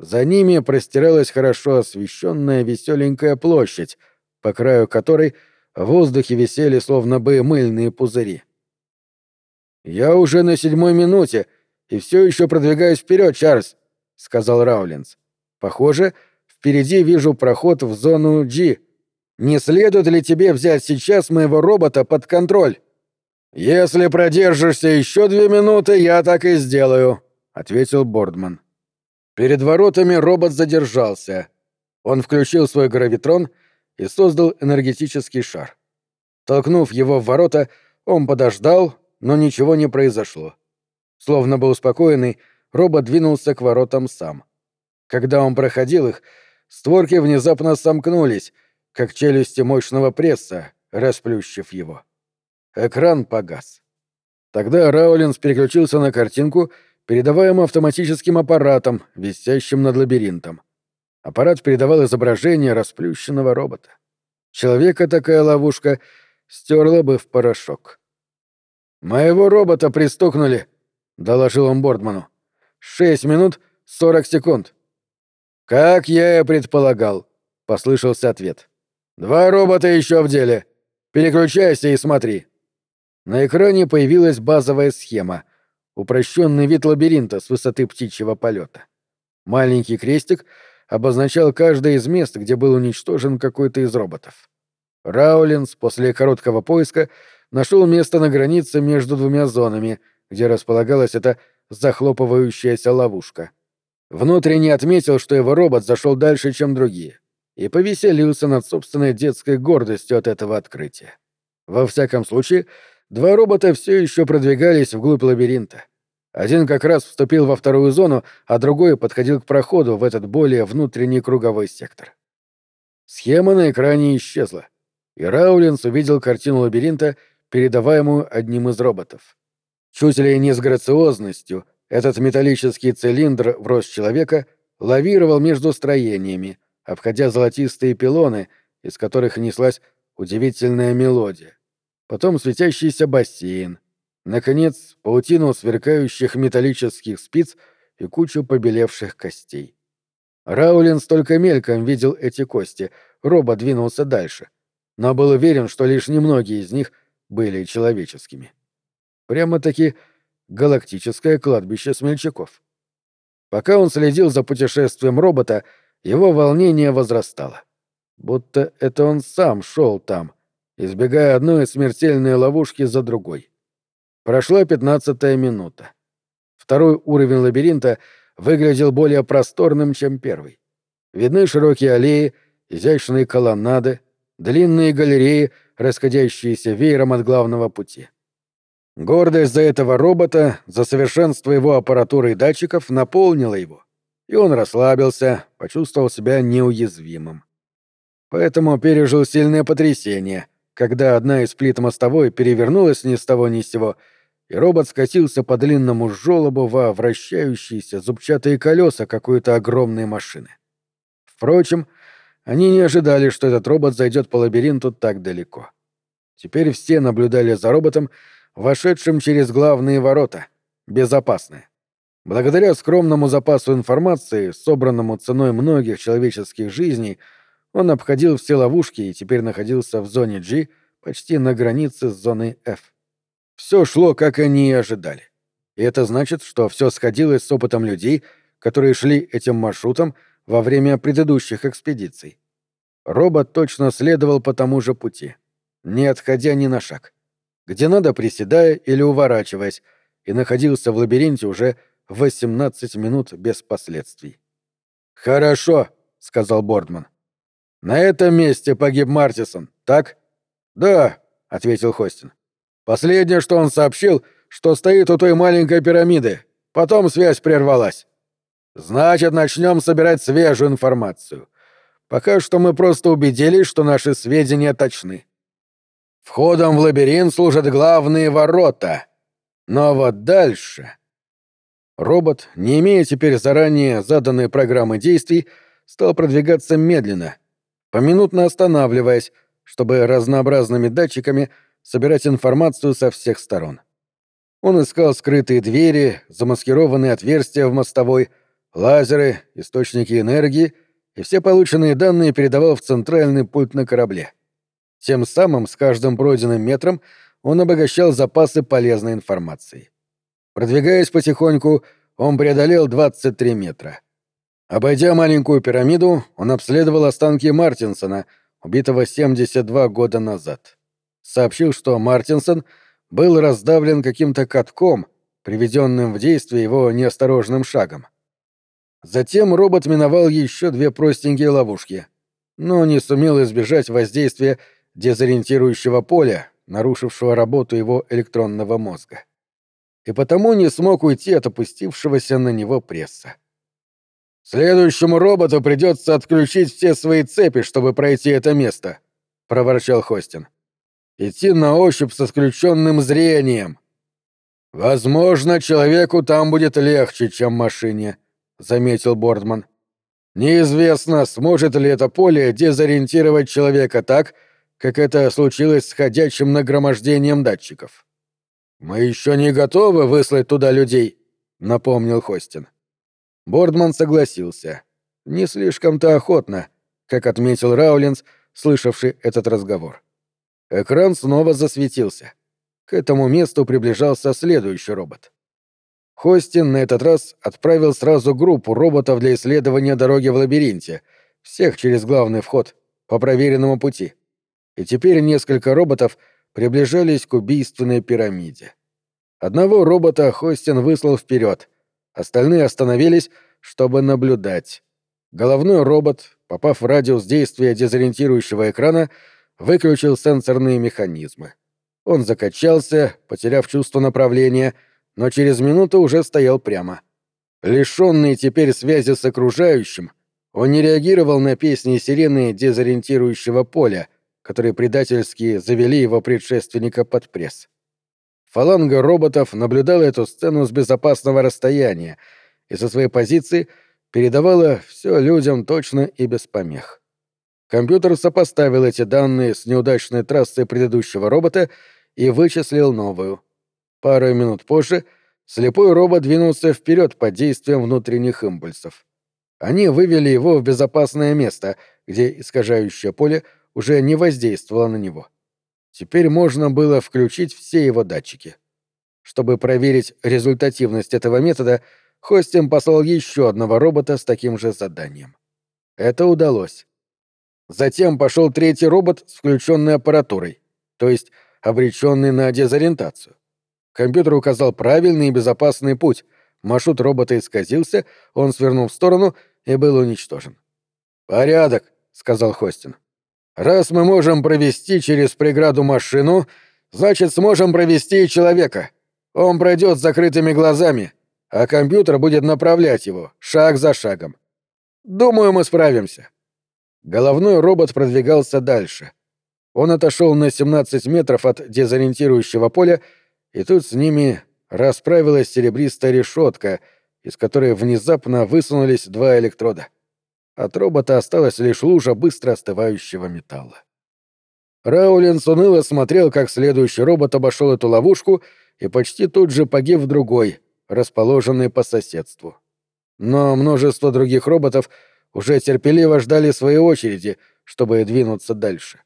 За ними простиралась хорошо освещенная веселенькая площадь, по краю которой в воздухе висели словно бы мыльные пузыри. «Я уже на седьмой минуте и все еще продвигаюсь вперед, Чарльз. — сказал Раулинс. «Похоже, впереди вижу проход в зону G. Не следует ли тебе взять сейчас моего робота под контроль?» «Если продержишься еще две минуты, я так и сделаю», — ответил Бордман. Перед воротами робот задержался. Он включил свой гравитрон и создал энергетический шар. Толкнув его в ворота, он подождал, но ничего не произошло. Словно бы успокоенный, робот двинулся к воротам сам. Когда он проходил их, створки внезапно сомкнулись, как челюсти мощного пресса, расплющив его. Экран погас. Тогда Раулинс переключился на картинку, передаваемую автоматическим аппаратом, висящим над лабиринтом. Аппарат передавал изображение расплющенного робота. Человека такая ловушка стерла бы в порошок. «Моего робота пристукнули», — доложил он Бордману. «Шесть минут сорок секунд». «Как я и предполагал», — послышался ответ. «Два робота еще в деле. Переключайся и смотри». На экране появилась базовая схема — упрощенный вид лабиринта с высоты птичьего полета. Маленький крестик обозначал каждое из мест, где был уничтожен какой-то из роботов. Раулинс после короткого поиска нашел место на границе между двумя зонами, где располагалась эта захлопывающаяся ловушка. Внутренне отметил, что его робот зашел дальше, чем другие, и повеселился над собственной детской гордостью от этого открытия. Во всяком случае, Два робота все еще продвигались вглубь лабиринта. Один как раз вступил во вторую зону, а другой подходил к проходу в этот более внутренний круговой сектор. Схема на экране исчезла, и Раулинс увидел картину лабиринта, передаваемую одним из роботов. Чуть ли не с грациозностью этот металлический цилиндр в рост человека лавировал между строениями, обходя золотистые пилоны, из которых неслась удивительная мелодия потом светящийся бассейн, наконец, паутину сверкающих металлических спиц и кучу побелевших костей. Раулинс только мельком видел эти кости, робот двинулся дальше, но был уверен, что лишь немногие из них были человеческими. Прямо-таки галактическое кладбище смельчаков. Пока он следил за путешествием робота, его волнение возрастало. Будто это он сам шел там — избегая одной смертельной ловушки за другой. Прошла пятнадцатая минута. Второй уровень лабиринта выглядел более просторным, чем первый. Видны широкие аллеи, изящные колоннады, длинные галереи, расходящиеся веером от главного пути. Гордость за этого робота, за совершенство его аппаратуры и датчиков наполнила его, и он расслабился, почувствовал себя неуязвимым. Поэтому пережил сильное потрясение, когда одна из плит мостовой перевернулась ни с того ни с сего, и робот скатился по длинному жёлобу во вращающиеся зубчатые колеса какой-то огромной машины. Впрочем, они не ожидали, что этот робот зайдет по лабиринту так далеко. Теперь все наблюдали за роботом, вошедшим через главные ворота, безопасные. Благодаря скромному запасу информации, собранному ценой многих человеческих жизней, он обходил все ловушки и теперь находился в зоне G, почти на границе с зоной F. Все шло, как они и ожидали. И это значит, что все сходилось с опытом людей, которые шли этим маршрутом во время предыдущих экспедиций. Робот точно следовал по тому же пути, не отходя ни на шаг. Где надо, приседая или уворачиваясь, и находился в лабиринте уже 18 минут без последствий. «Хорошо», — сказал Бордман. На этом месте погиб Мартисон, так? Да, ответил Хостин. Последнее, что он сообщил, что стоит у той маленькой пирамиды. Потом связь прервалась. Значит, начнем собирать свежую информацию. Пока что мы просто убедились, что наши сведения точны. Входом в лабиринт служат главные ворота. Но вот дальше... Робот, не имея теперь заранее заданной программы действий, стал продвигаться медленно, поминутно останавливаясь, чтобы разнообразными датчиками собирать информацию со всех сторон. Он искал скрытые двери, замаскированные отверстия в мостовой, лазеры, источники энергии, и все полученные данные передавал в центральный пульт на корабле. Тем самым с каждым пройденным метром он обогащал запасы полезной информации. Продвигаясь потихоньку, он преодолел 23 метра. Обойдя маленькую пирамиду, он обследовал останки Мартинсона, убитого 72 года назад. Сообщил, что Мартинсон был раздавлен каким-то катком, приведенным в действие его неосторожным шагом. Затем робот миновал еще две простенькие ловушки, но не сумел избежать воздействия дезориентирующего поля, нарушившего работу его электронного мозга. И потому не смог уйти от опустившегося на него пресса. «Следующему роботу придется отключить все свои цепи, чтобы пройти это место», — проворчал Хостин. «Идти на ощупь со сключенным зрением». «Возможно, человеку там будет легче, чем машине», — заметил Бордман. «Неизвестно, сможет ли это поле дезориентировать человека так, как это случилось с ходячим нагромождением датчиков». «Мы еще не готовы выслать туда людей», — напомнил Хостин. Бордман согласился. Не слишком-то охотно, как отметил Раулинс, слышавший этот разговор. Экран снова засветился. К этому месту приближался следующий робот. Хостин на этот раз отправил сразу группу роботов для исследования дороги в лабиринте, всех через главный вход, по проверенному пути. И теперь несколько роботов приближались к убийственной пирамиде. Одного робота Хостин выслал вперед, Остальные остановились, чтобы наблюдать. Головной робот, попав в радиус действия дезориентирующего экрана, выключил сенсорные механизмы. Он закачался, потеряв чувство направления, но через минуту уже стоял прямо. Лишенный теперь связи с окружающим, он не реагировал на песни сирены дезориентирующего поля, которые предательски завели его предшественника под пресс. Фаланга роботов наблюдала эту сцену с безопасного расстояния и со своей позиции передавала все людям точно и без помех. Компьютер сопоставил эти данные с неудачной трассой предыдущего робота и вычислил новую. Пару минут позже слепой робот двинулся вперед под действием внутренних импульсов. Они вывели его в безопасное место, где искажающее поле уже не воздействовало на него. Теперь можно было включить все его датчики. Чтобы проверить результативность этого метода, Хостин послал еще одного робота с таким же заданием. Это удалось. Затем пошел третий робот с включенной аппаратурой, то есть обреченный на дезориентацию. Компьютер указал правильный и безопасный путь. Маршрут робота исказился, он свернул в сторону и был уничтожен. «Порядок», — сказал Хостин. Раз мы можем провести через преграду машину, значит, сможем провести и человека. Он пройдет с закрытыми глазами, а компьютер будет направлять его, шаг за шагом. Думаю, мы справимся. Головной робот продвигался дальше. Он отошел на 17 метров от дезориентирующего поля, и тут с ними расправилась серебристая решетка, из которой внезапно высунулись два электрода. От робота осталась лишь лужа быстро остывающего металла. Раулинс уныло смотрел, как следующий робот обошел эту ловушку и почти тут же погиб в другой, расположенной по соседству. Но множество других роботов уже терпеливо ждали своей очереди, чтобы двинуться дальше.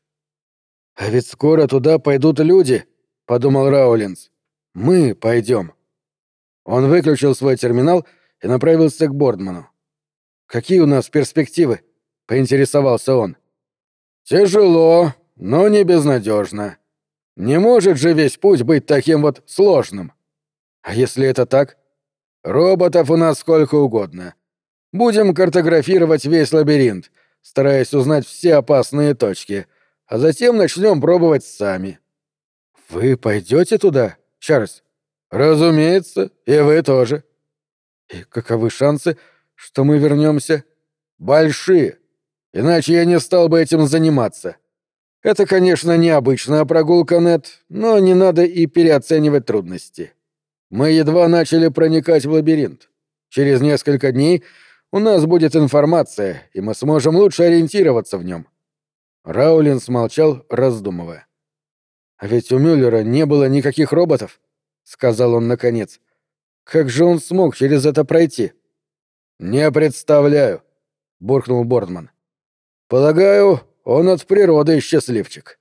«А ведь скоро туда пойдут люди», — подумал Раулинс. «Мы пойдем». Он выключил свой терминал и направился к Бордману. Какие у нас перспективы?» — поинтересовался он. «Тяжело, но не безнадежно. Не может же весь путь быть таким вот сложным. А если это так? Роботов у нас сколько угодно. Будем картографировать весь лабиринт, стараясь узнать все опасные точки, а затем начнем пробовать сами». «Вы пойдете туда, Чарльз?» «Разумеется, и вы тоже». «И каковы шансы, что мы вернемся? Большие. Иначе я не стал бы этим заниматься. Это, конечно, необычная прогулка, Нет, но не надо и переоценивать трудности. Мы едва начали проникать в лабиринт. Через несколько дней у нас будет информация, и мы сможем лучше ориентироваться в нем. Раулин смолчал, раздумывая. «А ведь у Мюллера не было никаких роботов», — сказал он наконец. «Как же он смог через это пройти?» «Не представляю», — буркнул Бордман. «Полагаю, он от природы счастливчик».